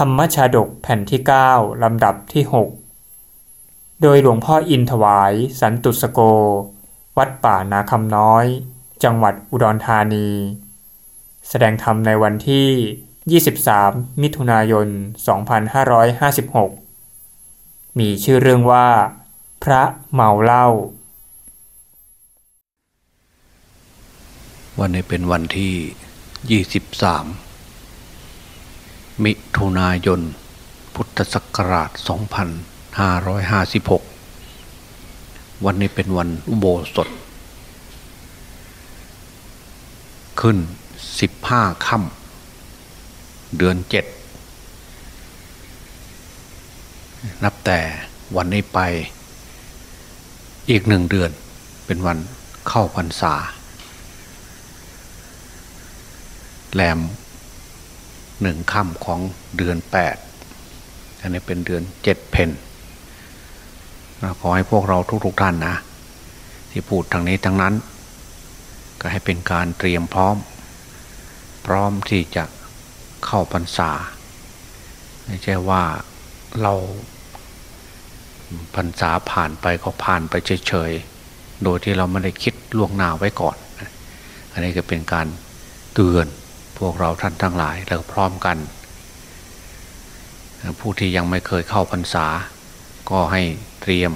ธรรมชาดกแผ่นที่ 9 ลำดับที่ 6 โดยหลวงพ่ออินถวายสันตุสโก วัดป่านาคำน้อย จังหวัดอุดรธานี แสดงธรรมในวันที่ 23 มิถุนายน 2556 มีชื่อเรื่องว่า พระเมาเหล้าวันนี้เป็นวันที่ 23 มิถุนายน พุทธศักราช 2556 วันนี้เป็นวันอุโบสถ ขึ้น 15ค่ำเดือน 7 นับแต่วันนี้ไปอีกหนึ่งเดือนเป็นวันเข้าพรรษาแรม หนึ่งค่ำของเดือนแปดอันนี้เป็นเดือนเจ็ดเพนขอให้พวกเราทุกๆท่านนะ ที่พูดทางนี้ทั้งนั้น ก็ให้เป็นการเตรียมพร้อม พร้อมที่จะเข้าพรรษาไม่ใช่ว่าเราพรรษาผ่านไปก็ผ่านไปเฉยๆ โดยที่เราไม่ได้คิดล่วงหน้าไว้ก่อน อันนี้ก็เป็นการเตือน พวกเราท่านทั้งหลายเราพร้อมกัน ผู้ที่ยังไม่เคยเข้าพรรษา ก็ให้เตรียม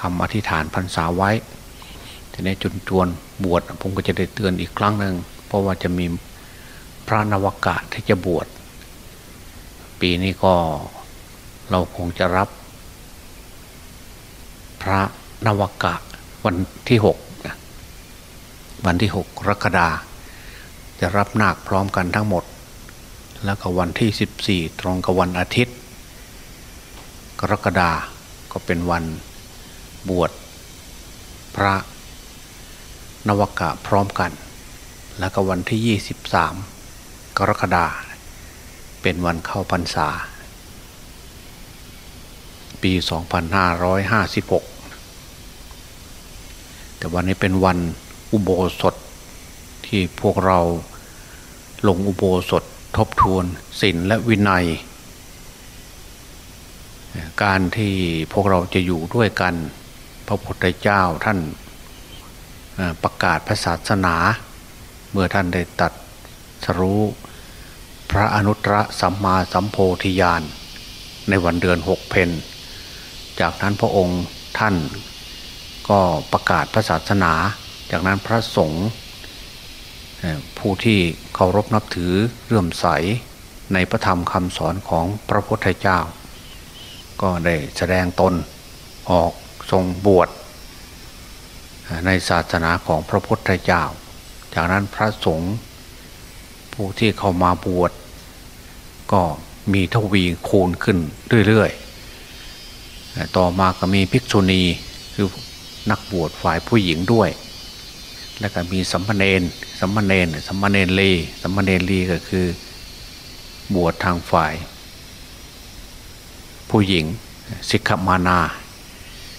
คำอธิษฐานพรรษาไว้ ทีนี้จุนจวนบวชผมก็จะได้เตือนอีกครั้งหนึ่งเพราะว่าจะมีพระนวกะที่จะบวช ปีนี้ก็เราคงจะรับ พระนวกะวันที่หกวันที่หกกรกฎา จะรับนาคพร้อมกันทั้งหมด แล้วก็วันที่ 14 ตรงกับวันอาทิตย์ กรกฎาก็เป็นวันบวชพระนวกะพร้อมกัน แล้วก็วันที่ 23 กรกฎาเป็นวันเข้าพรรษา ปี 2556 แต่วันนี้เป็นวันอุโบสถที่พวกเรา ลงอุโบสถทบทวนศีลและวินัย การที่พวกเราจะอยู่ด้วยกัน พระพุทธเจ้าท่านประกาศพระศาสนา เมื่อท่านได้ตัดสรู้พระอนุตตรสัมมาสัมโพธิญาณในวันเดือนหกเพนจากนั้นพระองค์ท่านก็ประกาศพระศาสนา จากนั้นพระสงฆ์ ผู้ที่เคารพนับถือเรื่มใสในพระธรรมคำสอนของพระพุทธเจ้า ก็ได้แสดงตนออกทรงบวชในศาสนาของพระพุทธเจ้า จากนั้นพระสงฆ์ผู้ที่เข้ามาบวชก็มีทวีคูณขึ้นเรื่อยๆ ต่อมาก็มีภิกษุณีคือนักบวชฝ่ายผู้หญิงด้วย แล้วก็มีสัมภเนน สัมมาเนนสัมมาเนนลีสัมมาเนนลีก็คือ บวชทางฝ่าย ผู้หญิงสิกขมานา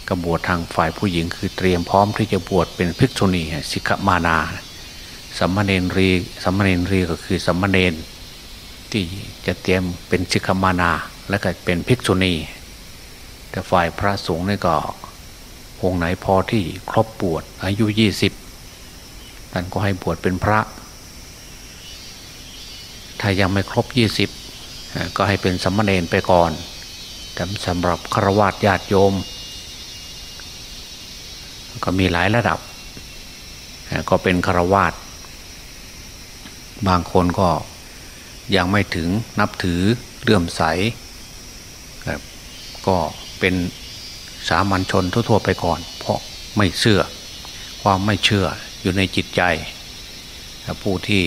ก็บวชทางฝ่ายผู้หญิง คือเตรียมพร้อมที่จะบวชเป็นภิกษุณีสิกขมานาสัมมาเนรีสัมมาเนรีก็คือสัมมาเนนที่จะเตรียมเป็นสิกขมานา แล้วก็เป็นภิกษุณี แต่ฝ่ายพระสงฆ์นี่ก็องไหนพอที่ครบบวชอายุยี่สิบ ท่านก็ให้บวชเป็นพระ ถ้ายังไม่ครบยี่สิบก็ให้เป็นสมณเณรไปก่อนแต่สำหรับฆราวาสญาติโยม ก็มีหลายระดับ ก็เป็นฆราวาสบางคนก็ยังไม่ถึงนับถือเลื่อมใส ก็เป็นสามัญชนทั่วๆไปก่อน เพราะไม่เชื่อ ความไม่เชื่อ อยู่ในจิตใจผู้ที่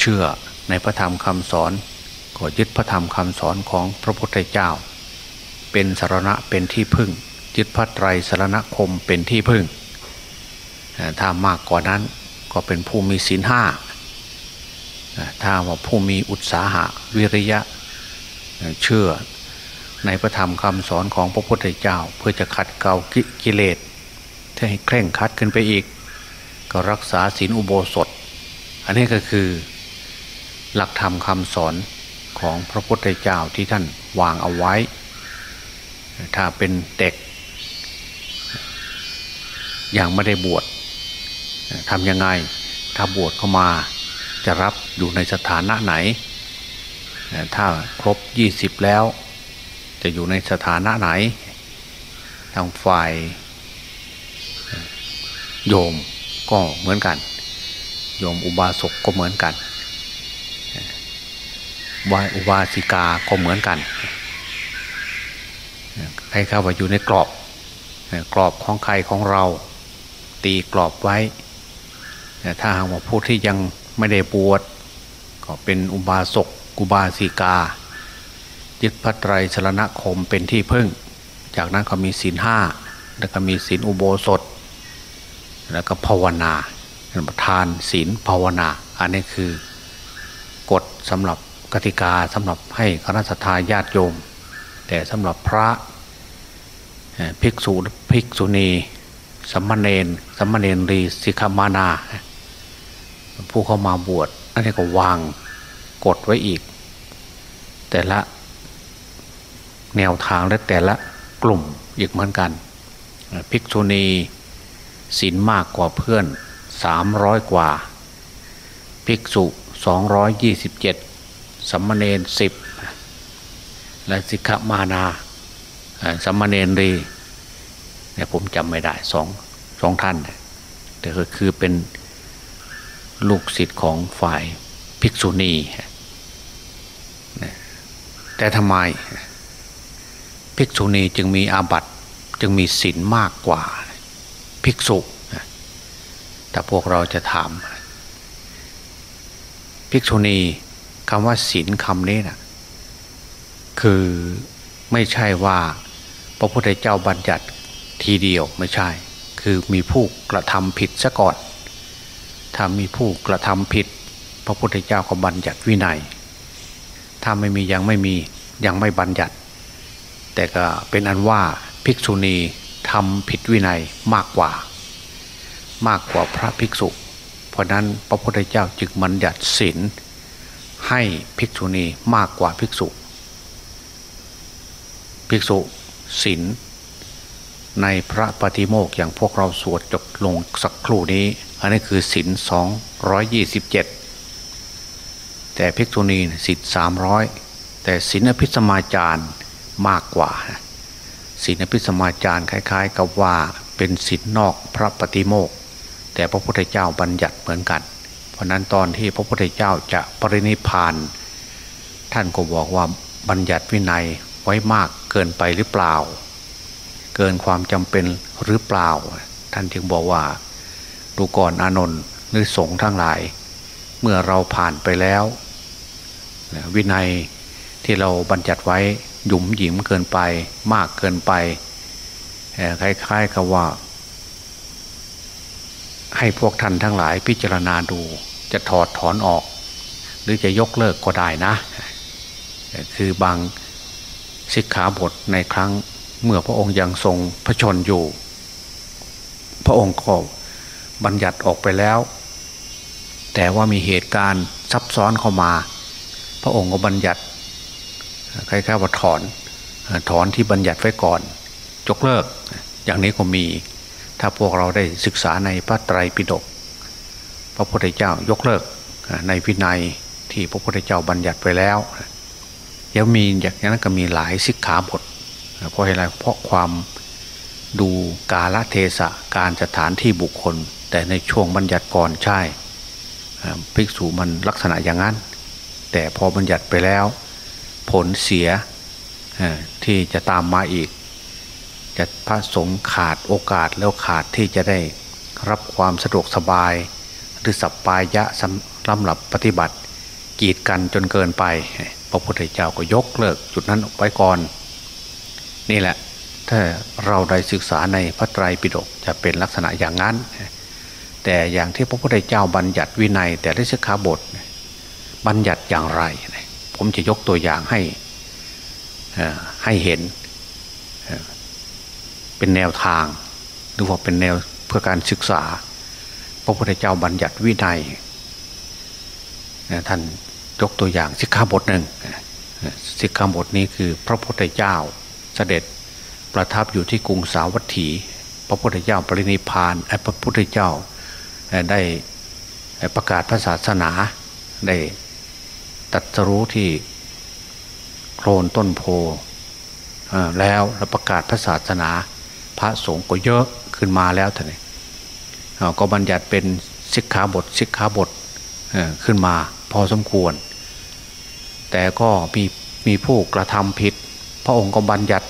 เชื่อในพระธรรมคำสอนก็ยึดพระธรรมคำสอนของพระพุทธเจ้า เป็นสารณะเป็นที่พึ่ง ยึดพระไตรสารณคมเป็นที่พึ่งถ้ามากกว่านั้นก็เป็นผู้มีศีลห้าถ้าว่าผู้มีอุตสาหะวิริยะเชื่อในพระธรรมคำสอนของพระพุทธเจ้า เพื่อจะขัดเกลากิเลสให้เคร่งคัดขึ้นไปอีก ก็รักษาศีลอุโบสถ อันนี้ก็คือหลักธรรมคำสอนของพระพุทธเจ้าที่ท่านวางเอาไว้ ถ้าเป็นเด็กยังไม่ได้บวชทำยังไง ถ้าบวชเข้ามาจะรับอยู่ในสถานะไหน ถ้าครบยี่สิบแล้ว จะอยู่ในสถานะไหน ทางฝ่ายโยม ก็เหมือนกัน โยมอุบาสกก็เหมือนกันวายอุบาสิกาก็เหมือนกันให้เข้าไปอยู่ในกรอบ กรอบของใครของเรา ตีกรอบไว้ ถ้าหากว่าผู้ที่ยังไม่ได้บวชก็เป็นอุบาสกอุบาสิกา ยึดพระไตรสรณคมเป็นที่พึ่ง จากนั้นก็มีศีลห้าแล้วก็มีศีลอุโบสถ แล้วก็ภาวนาทานศีลภาวนา อันนี้คือกฎสำหรับกติกาสำหรับให้คณะสัตยาติโยม แต่สำหรับพระภิกษุภิกษุณีสัมมาเนนสัมมาเนรีสิกขามานา ผู้เข้ามาบวชอันนี้ก็วางกฎไว้อีก แต่ละแนวทางและแต่ละกลุ่มอีกเหมือนกัน ภิกษุณี ศีลมากกว่าเพื่อนสามร้อยกว่า ภิกษุสองร้อยยี่สิบเจ็ดสัมมาเนนสิบและสิกขามานาสัมมาเนนรีเนี่ยผมจำไม่ได้สองสองท่านแต่ก็คือเป็นลูกศิษย์ของฝ่ายภิกษุณีแต่ทำไมภิกษุณีจึงมีอาบัตจึงมีศีลมากกว่า ภิกษุแต่พวกเราจะถาม ภิกษุณีคำว่าศีลคำนี้นะคือไม่ใช่ว่าพระพุทธเจ้าบัญญัติทีเดียวไม่ใช่ คือมีผู้กระทำผิดซะก่อน ถ้ามีผู้กระทำผิด พระพุทธเจ้าก็บัญญัติวินัย ถ้าไม่มียังไม่มียังไม่บัญญัติ แต่ก็เป็นอันว่าภิกษุณี ทำผิดวินัยมากกว่า มากกว่าพระภิกษุ เพราะนั้นพระพุทธเจ้าจึงบัญญัติศีลให้ภิกษุณีมากกว่าภิกษุ ภิกษุศีลในพระปฏิโมกอย่างพวกเราสวดจบลงสักครู่นี้ อันนี้คือศีลสองร้อยยี่สิบเจ็ดแต่ภิกษุณีศีลสามร้อยแต่ศีลอภิสมาจารมากกว่านะ ศีลอภิสมาจารคล้าย ๆ กับว่าเป็นศีลนอกพระปฏิโมกแต่พระพุทธเจ้าบัญญัติเหมือนกัน เพราะนั้นตอนที่พระพุทธเจ้าจะปรินิพาน ท่านก็บอกว่าบัญญัติวินัยไว้มากเกินไปหรือเปล่า เกินความจำเป็นหรือเปล่า ท่านจึงบอกว่าดูก่อนอานนท์หรือสงฆ์ทั้งหลาย เมื่อเราผ่านไปแล้ว วินัยที่เราบัญญัติไว้ หยุมหยิมเกินไป มากเกินไปคล้ายๆกับว่า ให้พวกท่านทั้งหลายพิจารณาดู จะถอดถอนออก หรือจะยกเลิกก็ได้นะ คือบางสิกขาบทในครั้งเมื่อพระองค์ยังทรงพระชนอยู่ พระองค์ก็บัญญัติออกไปแล้ว แต่ว่ามีเหตุการณ์ซับซ้อนเข้ามา พระองค์ก็บัญญัติ คล้ายๆว่าถอนถอนที่บัญญัติไว้ก่อนยกเลิก อย่างนี้ก็มี ถ้าพวกเราได้ศึกษาในพระไตรปิฎกพระพุทธเจ้ายกเลิกในวินัยที่พระพุทธเจ้าบัญญัติไปแล้วยังมีอย่างนั้นก็มีหลายสิกขาบทเพราะอะไรเพราะความดูกาลเทศะการสถานที่บุคคล แต่ในช่วงบัญญัติก่อนใช่ ภิกษุมันลักษณะอย่างนั้น แต่พอบัญญัติไปแล้ว ผลเสียที่จะตามมาอีก จะพระสงฆ์ขาดโอกาสแล้วขาดที่จะได้รับความสะดวกสบาย หรือสัปปายะสำหรับปฏิบัติ กีดกันจนเกินไป พระพุทธเจ้าก็ยกเลิกจุดนั้นไปก่อน นี่แหละ ถ้าเราได้ศึกษาในพระไตรปิฎกจะเป็นลักษณะอย่างนั้น แต่อย่างที่พระพุทธเจ้าบัญญัติวินัย แต่ละสิกขาบทบัญญัติอย่างไร ผมจะยกตัวอย่างให้ให้เห็น เป็นแนวทางหรือว่าเป็นแนวเพื่อการศึกษา พระพุทธเจ้าบัญญัติวินัยท่านยกตัวอย่างสิกขาบทหนึ่งสิกขาบทนี้คือพระพุทธเจ้าเสด็จประทับอยู่ที่กรุงสาวัตถี พระพุทธเจ้าปรินิพานพระพุทธเจ้าได้ประกาศพระศาสนาได้ ตัดสรู้ที่โคลนต้นโพแล้วประกาศพระศาสนา พระสงฆ์ก็เยอะขึ้นมาแล้วท่านก็บัญญัติเป็นสิกขาบทสิกขาบทขึ้นมาพอสมควร แต่ก็มีมีผู้กระทำผิด พระองค์ก็บัญญัติ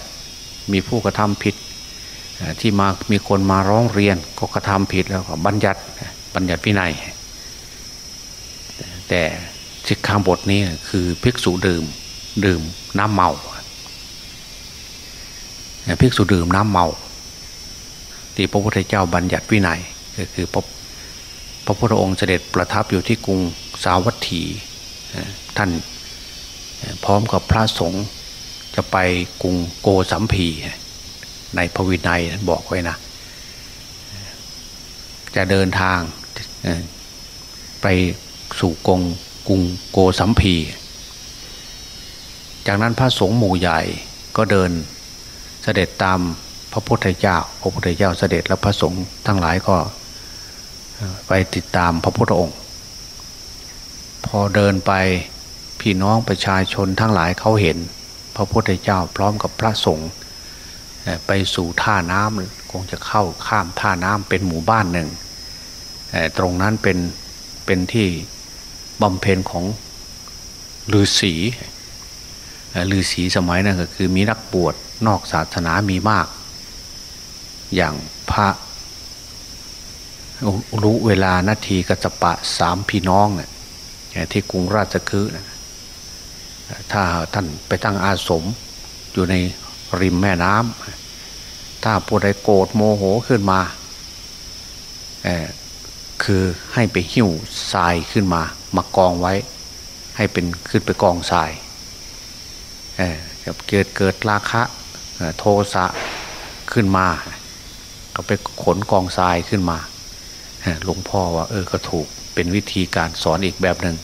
มีผู้กระทำผิดที่มามีคนมาร้องเรียนก็กระทำผิดแล้วก็บัญญัติบัญญัติพินัย แต่ สิกขาบทนี้คือภิกษุดื่มดื่มน้ำเมาภิกษุดื่มน้ำเมา ที่พระพุทธเจ้าบัญญัติวินัยก็คือพระพระพุทธองค์เสด็จประทับอยู่ที่กรุงสาวัตถีท่านพร้อมกับพระสงฆ์จะไปกรุงโกสัมพีในพระวินัยบอกไว้นะ จะเดินทางไปสู่กรุง กรุงโกสัมพี จากนั้นพระสงฆ์หมู่ใหญ่ก็เดินเสด็จตามพระพุทธเจ้า พระพุทธเจ้าเสด็จแล้วพระสงฆ์ทั้งหลายก็ไปติดตามพระพุทธองค์ พอเดินไปพี่น้องประชาชนทั้งหลายเขาเห็น พระพุทธเจ้าพร้อมกับพระสงฆ์ไปสู่ท่าน้ำคงจะเข้าข้ามท่าน้ำเป็นหมู่บ้านหนึ่ง ตรงนั้นเป็นเป็นที่ บำเพ็ญของฤาษีฤาษีสมัยนั้นก็คือมีนักบวชนอกศาสนามีมาก อย่างพระรู้เวลานาทีกัจปะสามพี่น้องเนี่ยที่กรุงราชคฤห์ถ้าท่านไปตั้งอาสมอยู่ในริมแม่น้ำถ้าผู้ใดโกรธโมโหขึ้นมา คือให้ไปหิ้วทรายขึ้นมามากองไว้ ให้เป็นขึ้นไปกองทรายเกิดเกิดราคะโทสะขึ้นมา ก็ไปขนกองทรายขึ้นมาหลวงพ่อว่า เออก็ถูกเป็นวิธีการสอนอีกแบบหนึ่ง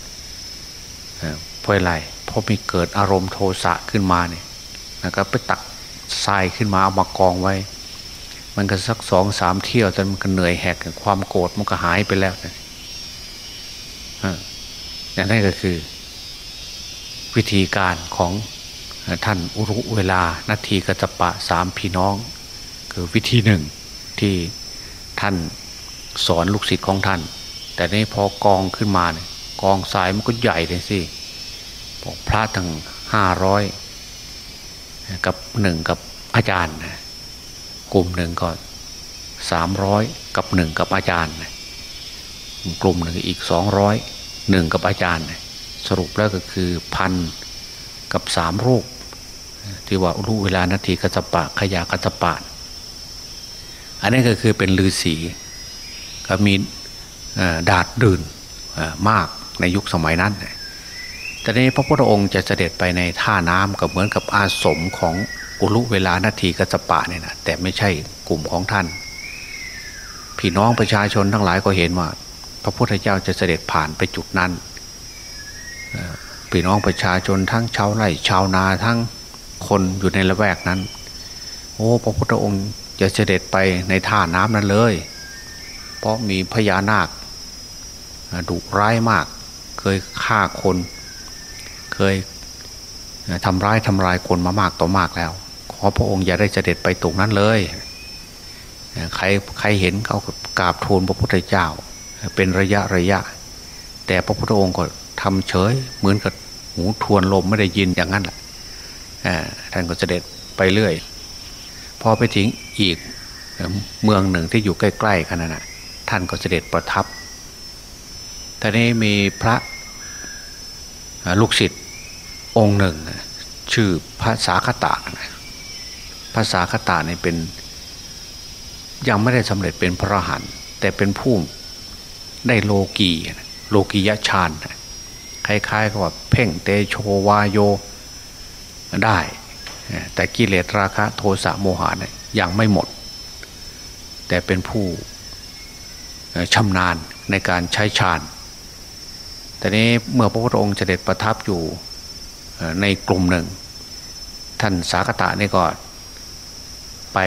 เพราะอะไรเพราะมีเกิดอารมณ์โทสะขึ้นมาเนี่ยนะก็ไปตักทรายขึ้นมาเอามากองไว้ มันก็สักสองสามเที่ยวจนมันก็เหนื่อยแหกความโกรธมันก็หายไปแล้วนะอย่างนั้นก็คือ วิธีการของท่านอุรุเวลานาทีกระจปะสามพี่น้อง คือวิธีหนึ่งที่ท่านสอนลูกศิษย์ของท่าน แต่นี่พอกองขึ้นมาเนี่ยกองทรายมันก็ใหญ่เลยสิพระทั้งห้าร้อยกับหนึ่งกับอาจารย์ กลุ่มหนึ่งก็สามร้อยกับหนึ่งกับอาจารย์ กลุ่มหนึ่งอีกสองร้อยหนึ่งกับอาจารย์ สรุปแล้วก็คือพันกับสามรูป ที่ว่ารู้เวลานาทีกัจปะขยากัจปะอันนี้ก็คือเป็นลือสีก็มีดาดดื่นมากในยุคสมัยนั้นแต่ในพระพุทธองค์จะเสด็จไปในท่าน้ำก็เหมือนกับอาสมของ อุลุเวลานาทีกัจปะเนี่ยนะแต่ไม่ใช่กลุ่มของท่าน พี่น้องประชาชนทั้งหลายก็เห็นว่า พระพุทธเจ้าจะเสด็จผ่านไปจุดนั้นพี่น้องประชาชนทั้งชาวไร่ชาวนาทั้งคนอยู่ในละแวกนั้น โอ้พระพุทธองค์จะเสด็จไปในท่าน้ำนั้นเลย เพราะมีพญานาคดุร้ายมาก เคยฆ่าคน เคยทำร้ายทำลายคนมามากต่อมากแล้ว ขอพระองค์อย่าได้เสด็จไปตรงนั้นเลยใครใครเห็นเขากราบทูลพระพุทธเจ้า เป็นระยะระยะ แต่พระพุทธองค์ก็ทำเฉยเหมือนกับหูทวนลมไม่ได้ยินอย่างนั้นแหละท่านก็เสด็จไปเรื่อย พอไปถึงอีกเมืองหนึ่งที่อยู่ใกล้ ๆ กันนะท่านก็เสด็จประทับแต่นี้มีพระลูกศิษย์องค์หนึ่ง ชื่อพระสาคตะ สาษาคตาเนี่ยเป็นยังไม่ได้สำเร็จเป็นพระหันแต่เป็นผู้ได้โลกีโลกียฌานคล้ายๆกับว่าเพ่งเตโชวาโยได้ แต่กิเลสราคะโทสะโมหะเนี่ยยังไม่หมด แต่เป็นผู้ชำนาญในการใช้ฌานแต่นี้เมื่อพระพุทธองค์เสด็จประทับอยู่ในกลุ่มหนึ่ง ท่านสากตะนี่ก็ ไป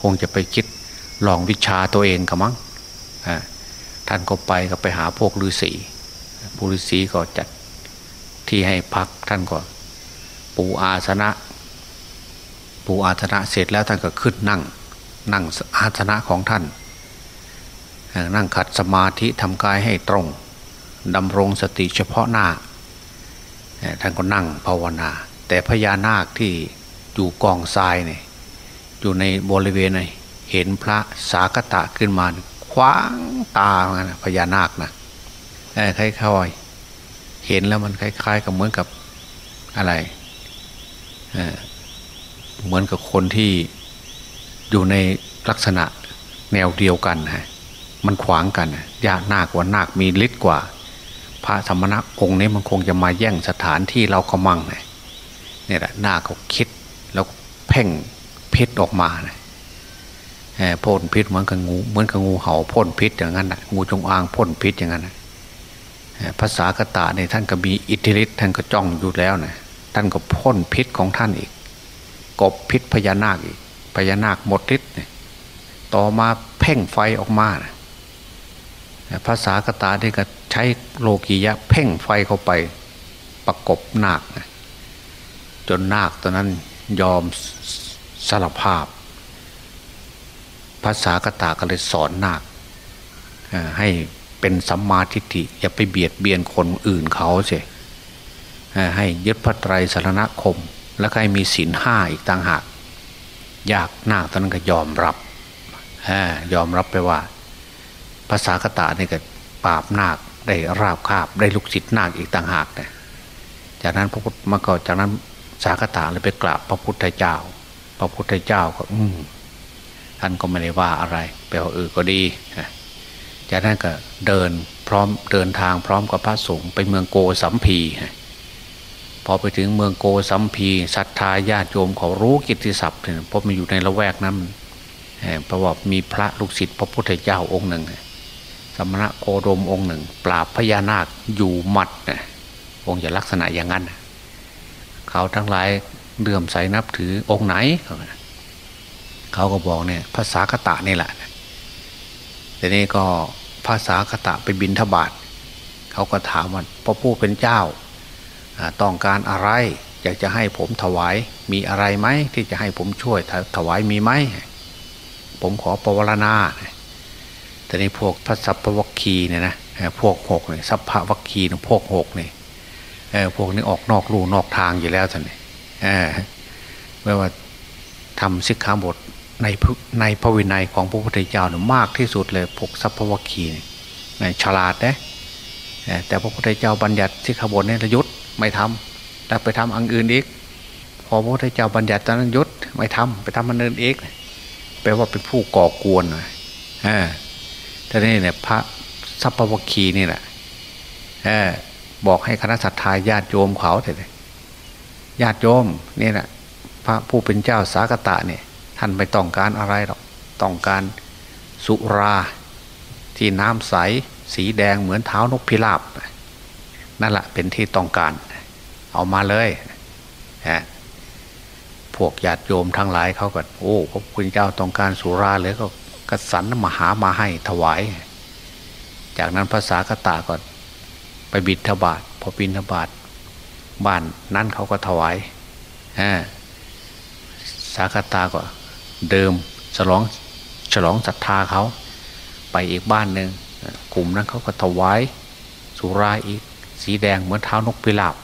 คงจะไปคิดลองวิชาตัวเองกับมั้งท่านก็ไปก็ไปหาพวกฤาษีผู้ฤาษีก็จัดที่ให้พักท่านก็ปูอาสนะ ปูอาสนะเสร็จแล้วท่านก็ขึ้นนั่ง นั่งอาสนะของท่าน นั่งขัดสมาธิทำกายให้ตรงดำรงสติเฉพาะหน้า ท่านก็นั่งภาวนา แต่พญานาคที่อยู่กองทรายเนี่ย อยู่ในบริเวณไหนเห็นพระสากตะขึ้นมาคว้างตาเหมือนพญานาคนะคล้ายๆเห็นแล้วมันคล้าย ๆ กับเหมือนกับอะไรเหมือนกับคนที่อยู่ในลักษณะแนวเดียวกันฮะมันขวางกันยากนาคว่านาคมีฤทธิ์กว่า พระสมณะองค์นี้มันคงจะมาแย่งสถานที่เรากำมังเนี่ยแหละนาคเขาคิดแล้วเพ่ง พิษออกมานะพ่นพิษเหมือนกับงูเหมือนกับงูเห่าพ่นพิษอย่างนั้นนะงูจงอางพ่นพิษอย่างนั้นนะภาษากตะในท่านก็มีอิทธิฤทธิ์ท่านก็จ้องอยู่แล้วนะท่านก็พ่นพิษของท่านอีก กบพิษพญานาคอีกพญานาคหมดฤทธิ์ต่อมาเพ่งไฟออกมานะภาษากตาที่ก็ใช้โลกียะเพ่งไฟเข้าไปประกบนาคนะจนนาคตอนนั้นยอม สารภาพ ภาษากตาก็เลยสอนนาคให้เป็นสัมมาทิฏฐิอย่าไปเบียดเบียนคนอื่นเขาเสียให้ยึดพระไตรสารณคม แล้วให้มีศีลห้าอีกต่างหากยากนาคตอนนั้นก็ยอมรับยอมรับไปว่า ภาษากตาเนี่ยก็ปราบนาคได้ราบคาบได้ลูกศิษย์นาคอีกต่างหากเนี่ยจากนั้นพระพุทธมาก็จากนั้นสากตาเลยไปกราบพระพุทธเจ้า พระพุทธเจ้าก็ อืมท่านก็ไม่ได้ว่าอะไรแปลว่าเออก็ดีจากนั้นก็เดินพร้อมเดินทางพร้อมกับพระสงฆ์ไปเมืองโกสัมพีพอไปถึงเมืองโกสัมพีศรัทธาญาติโยมเขารู้กิตติศัพท์เพราะมันอยู่ในละแวกนั้นเพราะว่ามีพระลูกศิษย์พระพุทธเจ้าองค์หนึ่งสมณะโคดมองค์หนึ่ง ปราบพญานาคอยู่หมัดนะองค์จะลักษณะอย่างนั้น เขาทั้งหลาย เลื่อมใสนับถือองค์ไหน เขาก็บอกเนี่ยภาษาคตะนี่แหละแต่นี่ก็ภาษาคตะไปบินทบาทเขาก็ถามว่าพระผู้เป็นเจ้าต้องการอะไร อยากจะให้ผมถวายมีอะไรไหมที่จะให้ผมช่วยถวายมีไหมผมขอปวารณาแต่ในพวกพระสัพพวัคคีเนี่ยนะพวกหกเนี่ยสัพพวัคคีพวกหกเนี่ยพวกนี้ออกนอกลู่นอกทางอยู่แล้วท่านเนี่ย ไม่ว่าทำสิกขาบทในในพระวินัยของพระพุทธเจ้าเนี่ยมากที่สุดเลยพวกสัพพวคีเนี่ยฉลาดนะแต่พระพุทธเจ้าบัญญัติสิกขาบทเนี่ยยุดไม่ทำแต่ไปทำอันอื่นอีก พอพระพุทธเจ้าบัญญัติตอนนั้นยุดไม่ทำไปทำอันอื่นอีกแปลว่าเป็นผู้ก่อกวนนะอ่าแต่นี่เนี่ยพระสัพพวคีนี่แหละบอกให้คณะสัตยาญาติโยมเขาเถอะ ญาติโยมนี่แหละพระผู้เป็นเจ้าสากตะเนี่ยท่านไม่ต้องการอะไรหรอกต้องการสุราที่น้ำใสสีแดงเหมือนเท้านกพิราบนั่นแหละเป็นที่ต้องการ เอามาเลยฮะพวกญาติโยมทั้งหลายเขาก็โอ้พระคุณเจ้าต้องการสุราเลยก็กสันมหามาให้ถวาย จากนั้นภาษากตาก็ไปบิณฑบาตพอบิณฑบาต บ้านนั้นเขาก็ถวายสากตาก็เดิมฉลองฉลองศรัทธาเขาไปอีกบ้านหนึ่งกลุ่มนั้นเขาก็ถวายสุราอีกสีแดงเหมือนเท้านกพิราบ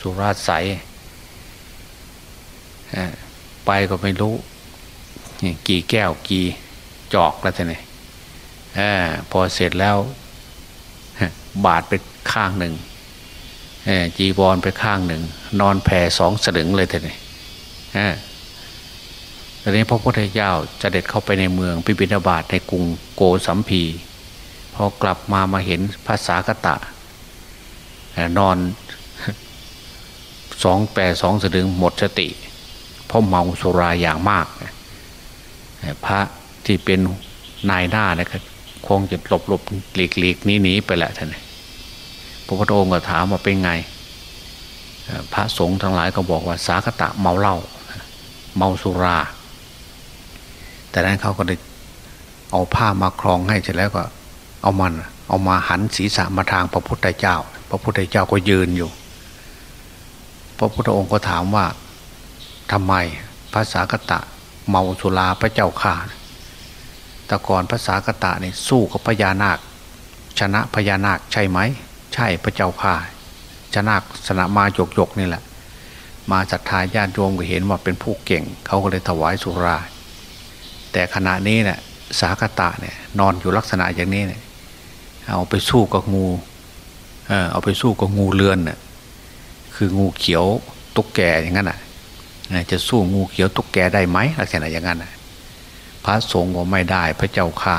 สุราใสไปก็ไม่รู้กี่แก้วกี่จอกแล้วท่านนี่พอเสร็จแล้ว บาดไปข้างหนึ่ง จีบอลไปข้างหนึ่ง นอนแผ่สองสลึงเลยท่านนี่ตอนนี้พระพุทธเจ้าจะเด็ดเข้าไปในเมืองพิบิณบาตในกรุงโกสัมพี พอกลับมามาเห็นภาษากตะ นอนสองแปรสองสลึงหมดสติเพราะเมาสุราอย่างมาก พระที่เป็นนายหน้านะครับคงจะหลบหลบหลีกหลีกนี้หนีไปแหละท่าน พระพุทธองค์ก็ถามว่าเป็นไง พระสงฆ์ทั้งหลายก็บอกว่าสากตะเมาเหล้าเมาสุรา แต่นั้นเขาก็ได้เอาผ้ามาคลองให้เสร็จแล้วก็ เอามัน เอามาหันศีรษะมาทางพระพุทธเจ้า พระพุทธเจ้าก็ยืนอยู่ พระพุทธองค์ก็ถามว่าทำไมภาษากตะ เมาสุราพระเจ้าข่าแต่ก่อนภาษากตะนี่สู้กับพญานาค ชนะพญานาคใช่ไหม ใช่พระเจ้าข่าชนะสนะมาหยกหยกนี่แหละ มาศรัทธาญาติโยมก็เห็นว่าเป็นผู้เก่ง เขาก็เลยถวายสุรา แต่ขณะนี้เนี่ยสากตะเนี่ยนอนอยู่ลักษณะอย่างนี้เนี่ยเอาไปสู้กับงูเออเอาไปสู้กับงูเลือนเนี่ยคืองูเขียวตุ๊กแกอย่างนั้นอะจะสู้งูเขียวตุ๊กแกได้ไหมลักษณะอย่างนั้นพระสงฆ์บอกไม่ได้พระเจ้าข่า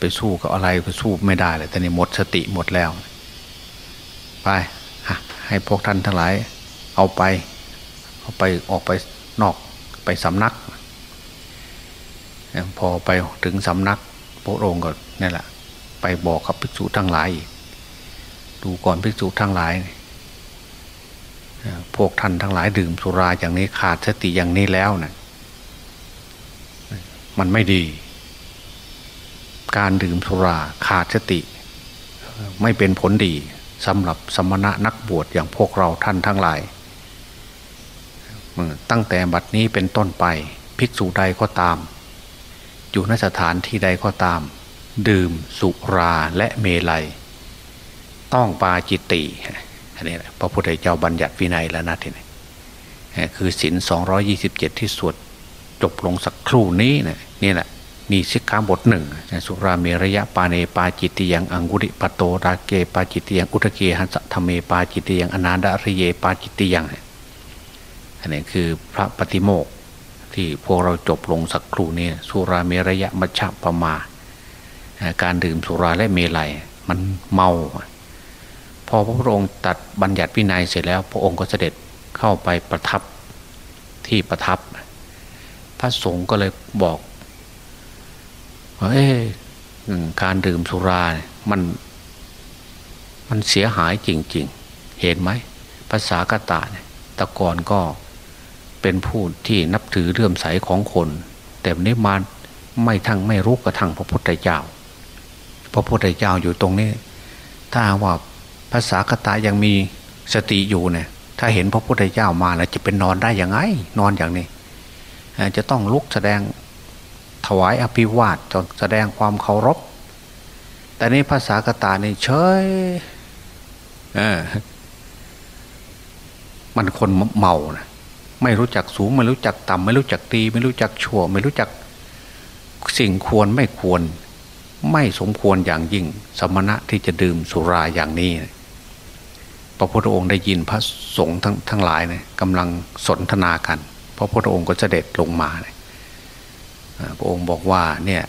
ไปสู้กับอะไรไปสู้ไม่ได้เลยแต่นี่หมดสติหมดแล้ว ไปให้พวกท่านทั้งหลาย เอาไป เอาไปออกไปนอกไปสำนัก พอไปถึงสำนักพระองค์ก็นี่แหละ ไปบอกกับภิกษุทั้งหลายดูก่อนภิกษุทั้งหลายพวกท่านทั้งหลายดื่มสุราอย่างนี้ขาดสติอย่างนี้แล้วนะมันไม่ดี การดื่มสุราขาดสติ ไม่เป็นผลดีสำหรับสมณะนักบวชอย่างพวกเราท่านทั้งหลาย ตั้งแต่บัดนี้เป็นต้นไปภิกษุใดก็ตาม อยู่นสถานที่ใดก็ตาม ดื่มสุราและเมลัย ต้องปาจิตติอันนี้พระพุทธเจ้าบัญญัติวินัยแล้วนะทีนี้คือศินสองยี่สิบเจ็ดที่สวดจบลงสักครู่นี้นะนี่แหละ มีสิกขาบทหนึ่งสุราเมรยะปาเนปาจิตติยังอังกุริปโตราเกปาจิตติยังอุทเกหันสธเมปาจิตติยังอนาดาริเยปาจิตติยังอันนี้คือพระปฏิโมกที่พวกเราจบลงสักครู่นี้สุราเมรยะมัชฌะปมา การดื่มสุราและเมลัยมันเมา พอพระองค์ตัดบัญญัติวินัยเสร็จแล้ว พระองค์ก็เสด็จเข้าไปประทับที่ประทับ พระสงฆ์ก็เลยบอก ว่าเอ้การดื่มสุราเนี่ยมัน มันเสียหายจริง ๆ เห็นไหมภาษากตะเนี่ยตะกอนก็เป็นผู้ที่นับถือเลื่อมใสของคน แต่นี้มาไม่ทั้งไม่รู้กระทั่งพระพุทธเจ้า พระพุทธเจ้าอยู่ตรงนี้ ถ้าว่าภาษากตายังมีสติอยู่เนี่ยถ้าเห็นพระพุทธเจ้ามาแล้วจะเป็นนอนได้ยังไง นอนอย่างนี้ จะต้องลุกแสดง ถวายอภิวาทจนแสดงความเคารพ แต่นี้ภาษากตาเนี่เฉยเออมันคนเมานะไม่รู้จักสูง ไม่รู้จักต่ำไม่รู้จักตี ไม่รู้จักชั่ว ไม่รู้จักสิ่งควรไม่ควร ไม่สมควรอย่างยิ่ง สมณะที่จะดื่มสุราอย่างนี้พระพุทธองค์ได้ยินพระสงฆ์ทั้งทั้งหลายเนี่ยกำลังสนทนากัน พระพุทธองค์ก็เสด็จลงมาเนี่ย พระองค์บอกว่าเนี่ย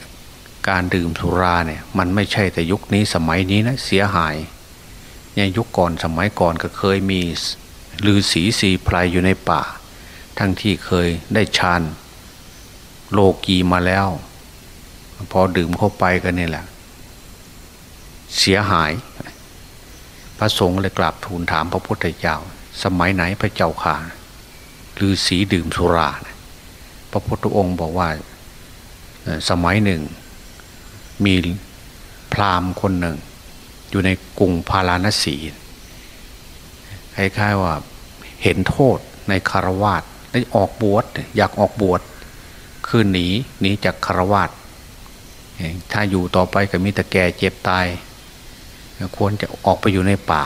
การดื่มสุราเนี่ยมันไม่ใช่แต่ยุคนี้สมัยนี้นะเสียหายในยุคก่อนสมัยก่อนก็เคยมีลือสีสีไพรอยู่ในป่า ทั้งที่เคยได้ฌานโลกีมาแล้ว พอดื่มเข้าไปกันนี่แหละ เสียหาย พระสงฆ์เลยกราบทูลถามพระพุทธเจ้า สมัยไหนพระเจ้าข่าหรือสีดื่มสุราพระพุทธองค์บอกว่า สมัยหนึ่ง มีพราหมณ์คนหนึ่ง อยู่ในกรุงพาราณสีคล้ายๆว่าเห็นโทษในคารวาสได้ออกบวชอยากออกบวชคือหนีหนีจากคารวาสถ้าอยู่ต่อไปก็มีแต่แก่เจ็บตาย ควรจะออกไปอยู่ในป่า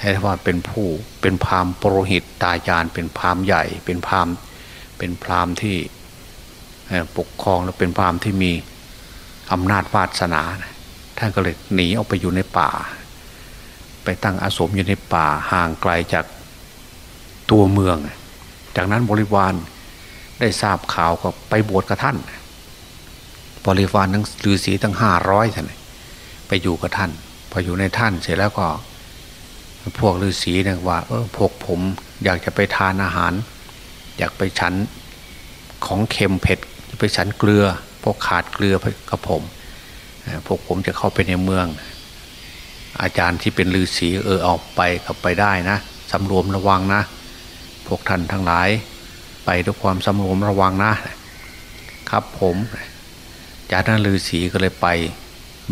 ให้ว่าเป็นผู้เป็นพราหมณ์ปรหิตตายานเป็นพราหมณ์ใหญ่ เป็นพราหมณ์เป็นพราหมณ์ที่ ปกครองและเป็นพราหมณ์ที่มีอำนาจวาสนาท่านก็เลยหนีออกไปอยู่ในป่า ไปตั้งอาสมอยู่ในป่าห่างไกลจากตัวเมือง จากนั้นบริวารได้ทราบข่าวก็ไปบวชกับท่าน บริวารทั้งฤาษีทั้งห้าร้อยท่านไปอยู่กับท่าน พออยู่ในท่านเสร็จแล้วก็ พวกฤาษีเนี่ยว่าเออพวกผมอยากจะไปทานอาหาร อยากไปฉันของเค็มเผ็ด ไปฉันเกลือพวกขาดเกลือกับผมพวกผมจะเข้าไปในเมือง อาจารย์ที่เป็นฤาษีเออออกไปกับไปได้นะสำรวมระวังนะ พวกท่านทั้งหลาย ไปด้วยความสำรวมระวังนะ ครับผมจากนั้นฤาษีก็เลยไป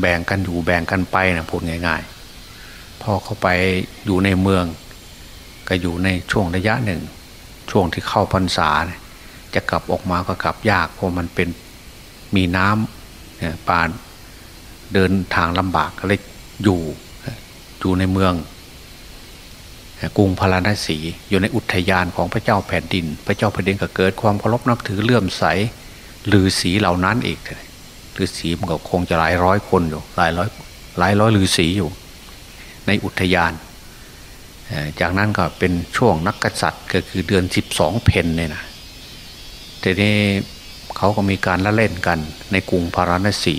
แบ่งกันอยู่แบ่งกันไปนะพูดง่าย ๆ พอเข้าไปอยู่ในเมือง ก็อยู่ในช่วงระยะหนึ่ง ช่วงที่เข้าพรรษา จะกลับออกมาก็กลับยากเพราะมันเป็นมีน้ำป่าเดินทางลำบากก็เลยอยู่อยู่ในเมืองกรุงพาราณสีอยู่ในอุทยานของพระเจ้าแผ่นดิน พระเจ้าแผ่นดินก็เกิดความเคารพนับถือเลื่อมใสลือสีเหล่านั้นอีกลือสีมันก็คงจะหลายร้อยคนอยู่หลายร้อยหลายร้อยลือสีอยู่ ในอุทยาน จากนั้นก็เป็นช่วงนักกษัตริย์ก็คือเดือนสิบสองเพนเนี่ยนะ ทีนี้เขาก็มีการละเล่นกันในกรุงพาราณสี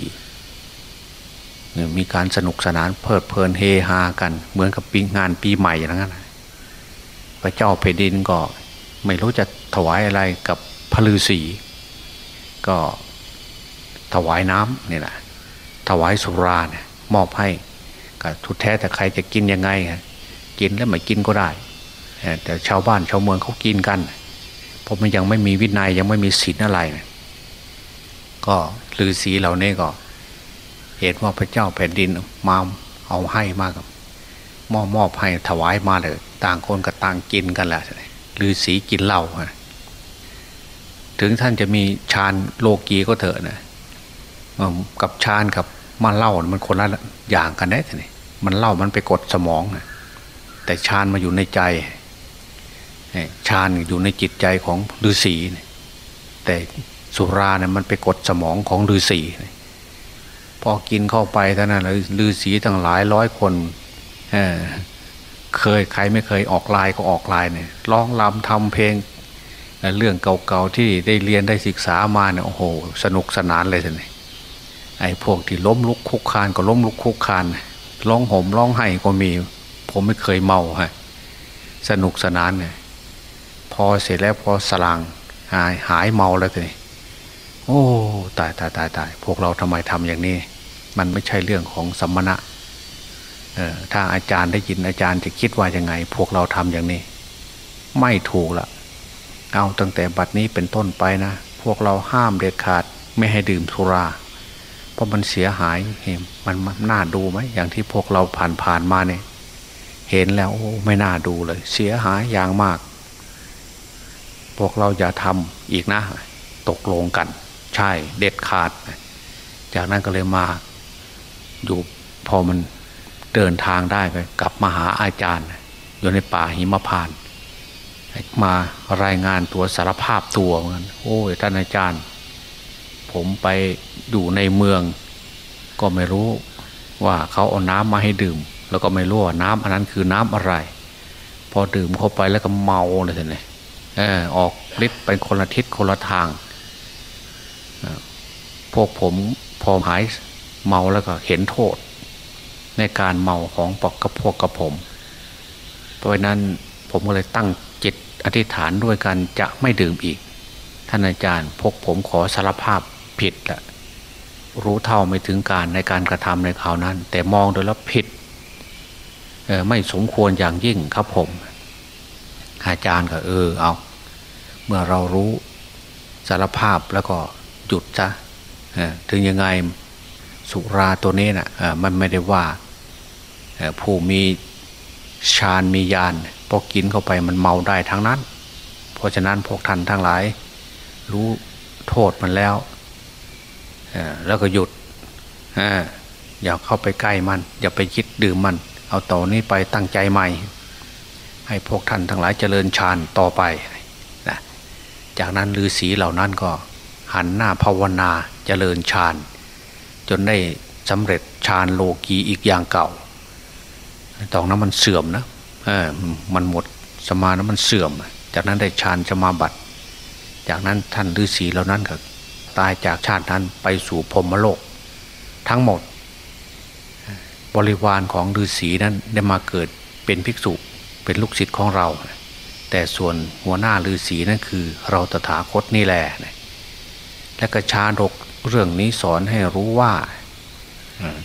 มีการสนุกสนานเพลิดเพลินเฮฮากัน เหมือนกับปีงานปีใหม่อย่างนั้นพระเจ้าแผ่นดินก็ไม่รู้จะถวายอะไรกับพระฤาษีก็ถวายน้ำนี่แหละถวายสุราเนี่ยมอบให้ก็ทุกแท้แต่ใครจะกินยังไงกินแล้วไม่กินก็ได้แต่ชาวบ้านชาวเมืองเขากินกันเราะมันยังไม่มีวินัยยังไม่มีศีลอะไร ก็ฤาษีเหล่านี้ก็ เห็นว่าพระเจ้าแผ่นดินมาเอาให้มากมอบมอบให้ถวายมาเลย ต่างคนก็ต่างกินกันแหละฤาษีกินเหล้าถึงท่านจะมีฌานโลกีก็เถอะนะกับฌานกับมาเล่ามันคนละอย่างกันได้ทีมันเล่ามันไปกดสมองนะแต่ฌานมาอยู่ในใจ ฌานอยู่ในจิตใจของฤาษีแต่สุราเนี่ยมันไปกดสมองของฤาษีพอกินเข้าไปเท่านั้นฤาษีตั้งหลายร้อยคนเเคยใครไม่เคยออกลายก็ออกลายเนี่ยร้องรำทำเพลง เรื่องเก่าๆที่ได้เรียนได้ศึกษามาเนี่ยโอ้โห สนุกสนานเลยท่านไอ้พวกที่ล้มลุกคุกคานก็ล้มลุกคุกคานร้องห่มร้องไห้ก็มี ผมไม่เคยเมาฮะสนุกสนานเนี่ย พอเสร็จแล้วพอสลางหายหายเมาแล้วทีโอ้ตายตายตายตายพวกเราทำไมทำอย่างนี้ มันไม่ใช่เรื่องของสมณะเออถ้าอาจารย์ได้ยินอาจารย์จะคิดว่ายังไง พวกเราทำอย่างนี้ ไม่ถูกละเอาตั้งแต่บัดนี้เป็นต้นไปนะพวกเราห้ามเด็ดขาดไม่ให้ดื่มสุรา เพราะมันเสียหายเห็นมันมันน่าดูไหมอย่างที่พวกเราผ่านผ่านมาเนี่ยเห็นแล้วโอ้ไม่น่าดูเลย เสียหายอย่างมาก พวกเราอย่าทำอีกนะ ตกลงกัน ใช่เด็ดขาด จากนั้นก็เลยมาอยู่พอมันเดินทางได้ไปกลับมาหาอาจารย์ อยู่ในป่าหิมพาน มารายงานตัวสารภาพตัวเหมือนโอ้ยท่านอาจารย์ ผมไปอยู่ในเมือง ก็ไม่รู้ว่าเขาเอาน้ำมาให้ดื่ม แล้วก็ไม่รู้ว่าน้ำอันนั้นคือน้ำอะไร พอดื่มเข้าไปแล้วก็เมาเลยทีนี้อ ออกฤทธิ์ไปคนละทิศคนละทาง พวกผมพอหายเมาแล้วก็เห็นโทษ ในการเมาของปอกกระพวกกระผม เพราะนั้นผมก็เลยตั้งจิตอธิษฐานด้วยกันจะไม่ดื่มอีก ท่านอาจารย์พวกผมขอสารภาพผิดละรู้เท่าไม่ถึงการในการกระทำในคราวนั้น แต่มองโดยแล้วผิดไม่สมควรอย่างยิ่งครับผม อาจารย์ก็เออเอา เมื่อเรารู้สารภาพแล้วก็หยุดซะถึงยังไงสุราตัวนี้นะ่ะมันไม่ได้ว่าผู้มีฌานมียานพอกินเข้าไปมันเมาได้ทั้งนั้น เพราะฉะนั้นพวกท่านทั้งหลาย รู้โทษมันแล้วแล้วก็หยุดอย่าเข้าไปใกล้มัน อย่าไปคิดดื่มมัน เอาต่อนนี้ไปตั้งใจใหม่ ให้พวกท่านทั้งหลายเจริญฌานต่อไปนะจากนั้นฤาษีเหล่านั้นก็หันหน้าภาวนาเจริญฌานจนได้สำเร็จฌานโลกีอีกอย่างเก่าตอนนั้นมันเสื่อมนะเออมันหมดสมานะมันเสื่อม จากนั้นได้ฌานสมาบัติ จากนั้นท่านฤาษีเหล่านั้นก็ตายจากชาตินั้นไปสู่พรมโลก ทั้งหมด บริวารของฤาษีนั้นได้มาเกิดเป็นภิกษุ เป็นลูกศิษย์ของเรา แต่ส่วนหัวหน้าฤาษีนั่นคือเราตถาคตนี่แหละและกระชาดกเรื่องนี้สอนให้รู้ว่า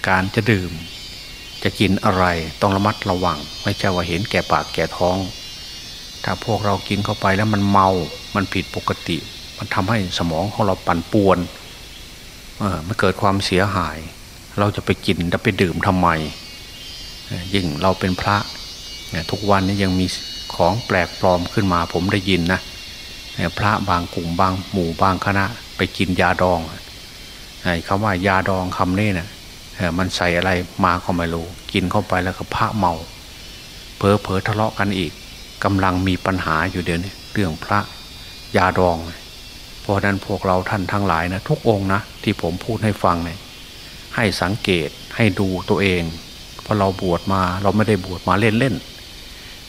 การจะดื่ม จะกินอะไรต้องระมัดระวัง ไม่ใช่ว่าเห็นแก่ปากแก่ท้อง ถ้าพวกเรากินเข้าไปแล้วมันเมา มันผิดปกติ มันทำให้สมองของเราปั่นป่วนเออมันเกิดความเสียหาย เราจะไปกินจะไปดื่มทำไมยิ่งเราเป็นพระ ทุกวันนี้ยังมีของแปลกปลอมขึ้นมาผมได้ยินนะพระบางกลุ่มบางหมู่บางคณะ ไปกินยาดองคำว่ายาดองคำนี้นะ่ะมันใส่อะไรมาก็ไม่รู้กินเข้าไปแล้วก็พระเมาเพอเพอทะเลาะกันอีกกำลังมีปัญหาอยู่เดี๋ยวนี้เรื่องพระยาดอง เพราะนั้นพวกเราท่านทั้งหลายนะทุกองนะที่ผมพูดให้ฟังเนี่ยให้สังเกตให้ดูตัวเองเพราะเราบวชมาเราไม่ได้บวชมาเล่นเล่น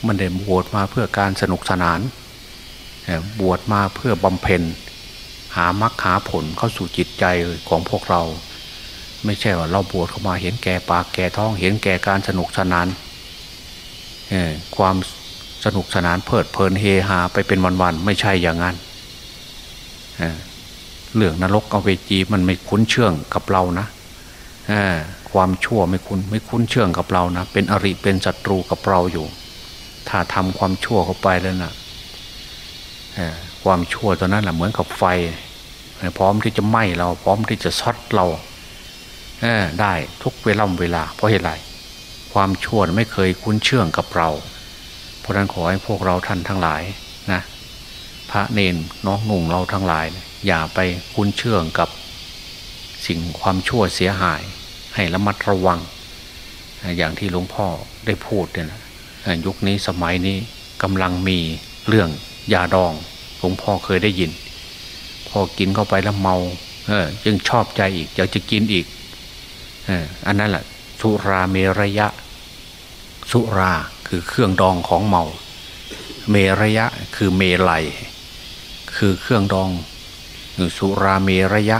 มันได้บวชมาเพื่อการสนุกสนาน บวชมาเพื่อบำเพ็ญ หามรรคหาผลเข้าสู่จิตใจของพวกเรา ไม่ใช่ว่าเราบวชเข้ามาเห็นแก่ปากแก่ท้องเห็นแก่การสนุกสนานความสนุกสนานเพลิดเพลินเฮฮาไปเป็นวันๆไม่ใช่อย่างนั้นเรื่องนรกเอาเวจีมันไม่คุ้นเชื่องกับเรานะความชั่วไม่คุ้นไม่คุ้นเชื่องกับเรานะเป็นอริเป็นศัตรูกับเราอยู่ ถ้าทำความชั่วเข้าไปแล้วนะความชั่วตอนนั้นแหละเหมือนกับไฟ พร้อมที่จะไหม้เราพร้อมที่จะช็อตเราได้ทุกเวลาเวลา เพราะเหตุไรความชั่วไม่เคยคุ้นเชื่องกับเรา เพราะนั้นขอให้พวกเราท่านทั้งหลายนะพระเนนน้องหนุ่งเราทั้งหลาย อย่าไปคุ้นเชื่องกับสิ่งความชั่วเสียหาย ให้ระมัดระวัง อย่างที่หลวงพ่อได้พูดเนี่ยนะ ยุคนี้สมัยนี้กำลังมีเรื่องยาดองหลวงพ่อเคยได้ยิน พอกินเข้าไปแล้วเมาเออยังชอบใจอีกอยากจะกินอีกเอออันนั้นแหละสุราเมรยะ สุราคือเครื่องดองของเมา เมรยะคือเมลัยคือเครื่องดองสุราเมรยะ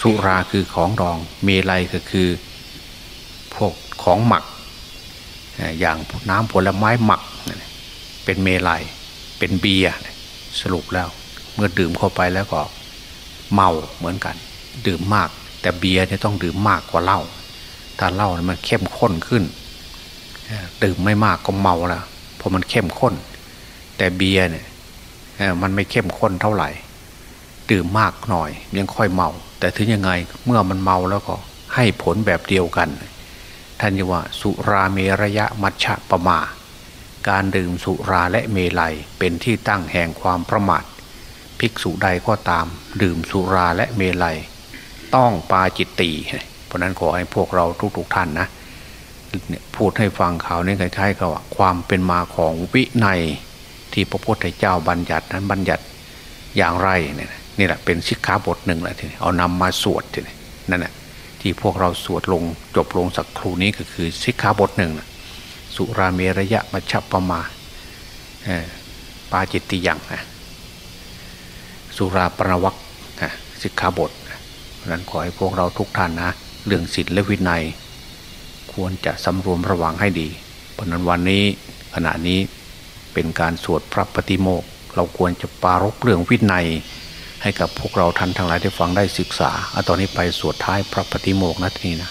สุราคือของดอง เมลัยก็คือพวกของหมัก อย่างน้ำผลไม้หมักเป็นเมลัยเป็นเบียร์สรุปแล้วเมื่อดื่มเข้าไปแล้วก็เมาเหมือนกัน ดื่มมาก แต่เบียร์เนี่ยต้องดื่มมากกว่าเหล้าถ้าเหล้ามันเข้มข้นขึ้นดื่มไม่มากก็เมาแล้วเพราะมันเข้มข้น แต่เบียร์เนี่ยมันไม่เข้มข้นเท่าไหร่ ดื่มมากหน่อยยังค่อยเมา แต่ถึงยังไงเมื่อมันเมาแล้วก็ให้ผลแบบเดียวกัน ท่านว่าสุราเมระยะมัชฌะปะมา การดื่มสุราและเมลัยเป็นที่ตั้งแห่งความประมาท ภิกษุใดก็ตาม ดื่มสุราและเมลัย ต้องปาจิตตีเพราะนั้นขอให้พวกเราทุกๆท่านนะพูดให้ฟังข่าวนี้คล้ายๆกับความเป็นมาของวินัยที่พระพุทธเจ้าบัญญัตินั้นบัญญัติอย่างไรเนี่ยนี่แหละเป็นสิกขาบทหนึ่งแหละทีนี้เอานำมาสวดทีนี้นั่นแหละ ที่พวกเราสวดลงจบลงสักครู่นี้ก็คือสิกขาบทหนึ่งนะสุราเมระยะมัชปปมาปาจิตติยังนะสุราปรวักสิกขาบทนั้นขอให้พวกเราทุกท่านนะ เรื่องศีลและวินัย ควรจะสำรวมระวังให้ดีเพราะนั้นวันนี้ขณะนี้เป็นการสวดพระปฏิโมกเราควรจะปารกเรื่องวินัย ให้กับพวกเราท่านทั้งหลายได้ฟังได้ศึกษาอตอนนี้ไปสวดท้ายพระปฏิโมกนะทีนี้นะ